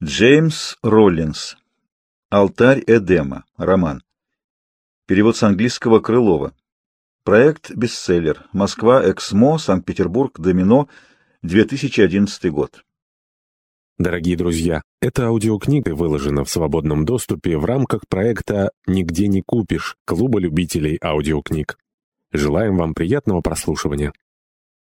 Джеймс Роллинс. Алтарь Эдема. Роман. Перевод с английского Крылова. Проект «Бестселлер». Москва, Эксмо, Санкт-Петербург, Домино, 2011 год. Дорогие друзья, эта аудиокнига выложена в свободном доступе в рамках проекта «Нигде не купишь» Клуба любителей аудиокниг. Желаем вам приятного прослушивания.